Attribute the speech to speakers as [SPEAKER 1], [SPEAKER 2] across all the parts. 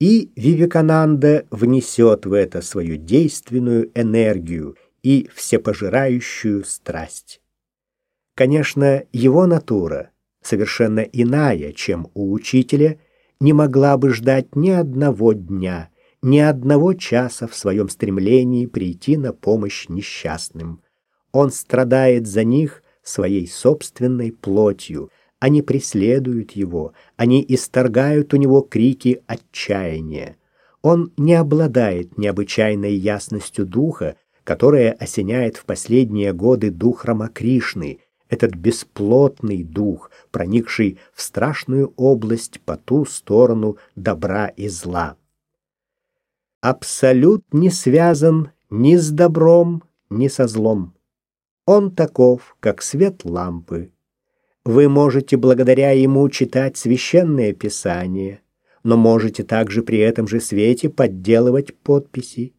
[SPEAKER 1] и Вивекананда внесет в это свою действенную энергию и всепожирающую страсть. Конечно, его натура, совершенно иная, чем у учителя, не могла бы ждать ни одного дня, ни одного часа в своем стремлении прийти на помощь несчастным. Он страдает за них своей собственной плотью, они преследуют его, они исторгают у него крики отчаяния. Он не обладает необычайной ясностью духа, которая осеняет в последние годы дух Рамакришны, этот бесплотный дух, проникший в страшную область по ту сторону добра и зла. Абсолют не связан ни с добром, ни со злом. Он таков, как свет лампы. Вы можете благодаря ему читать священное писание, но можете также при этом же свете подделывать подписи.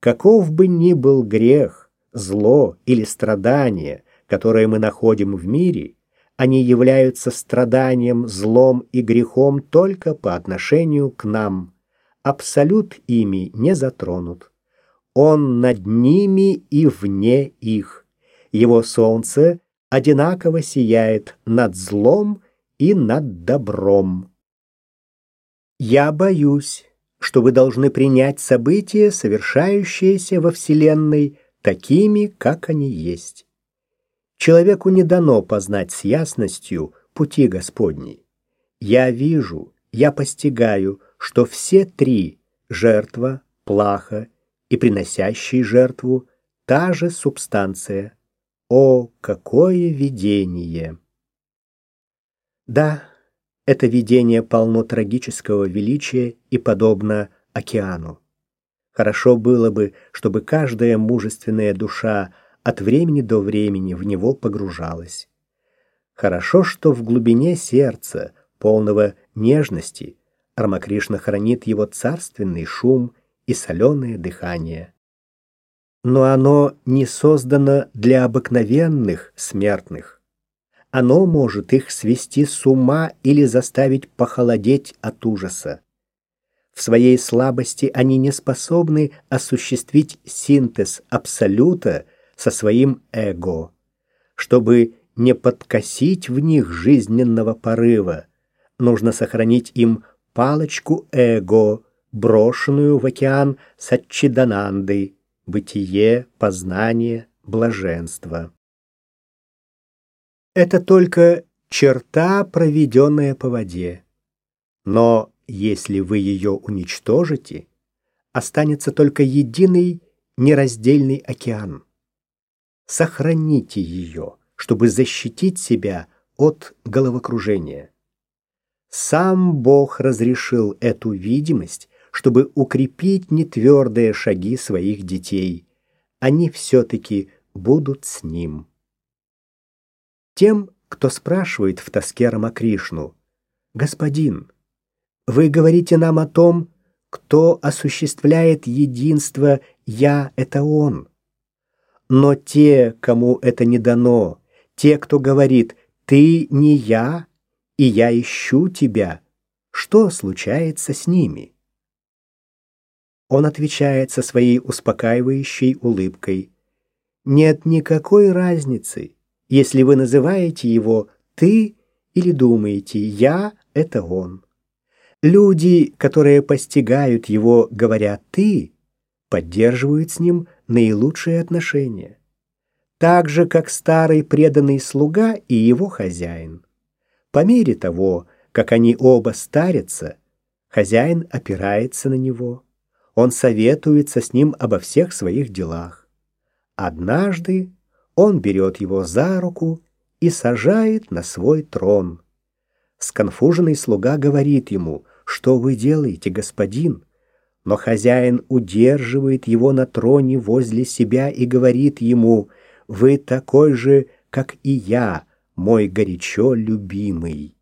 [SPEAKER 1] Каков бы ни был грех, зло или страдание, которые мы находим в мире, они являются страданием, злом и грехом только по отношению к нам. Абсолют ими не затронут. Он над ними и вне их. Его солнце одинаково сияет над злом и над добром. Я боюсь, что вы должны принять события, совершающиеся во Вселенной, такими, как они есть. Человеку не дано познать с ясностью пути Господни. Я вижу, я постигаю, что все три — жертва, плаха и приносящий жертву — та же субстанция. О, какое видение! Да, это видение полно трагического величия и подобно океану. Хорошо было бы, чтобы каждая мужественная душа — от времени до времени в него погружалась. Хорошо, что в глубине сердца, полного нежности, Рамакришна хранит его царственный шум и соленое дыхание. Но оно не создано для обыкновенных смертных. Оно может их свести с ума или заставить похолодеть от ужаса. В своей слабости они не способны осуществить синтез абсолюта со своим эго, чтобы не подкосить в них жизненного порыва. Нужно сохранить им палочку эго, брошенную в океан Саччидананды, бытие, познание, блаженство. Это только черта, проведенная по воде. Но если вы ее уничтожите, останется только единый нераздельный океан сохраните ее, чтобы защитить себя от головокружения. Сам Бог разрешил эту видимость, чтобы укрепить нетвердые шаги своих детей. Они все-таки будут с Ним. Тем, кто спрашивает в тоске Рамакришну, «Господин, вы говорите нам о том, кто осуществляет единство «Я» — это Он». Но те, кому это не дано, те, кто говорит «ты не я, и я ищу тебя», что случается с ними? Он отвечает со своей успокаивающей улыбкой. Нет никакой разницы, если вы называете его «ты» или думаете «я» — это он. Люди, которые постигают его, говоря «ты», поддерживают с ним наилучшие отношения. Так же, как старый преданный слуга и его хозяин. По мере того, как они оба старятся, хозяин опирается на него. Он советуется с ним обо всех своих делах. Однажды он берет его за руку и сажает на свой трон. Сконфуженный слуга говорит ему, «Что вы делаете, господин?» но хозяин удерживает его на троне возле себя и говорит ему, «Вы такой же, как и я, мой горячо любимый».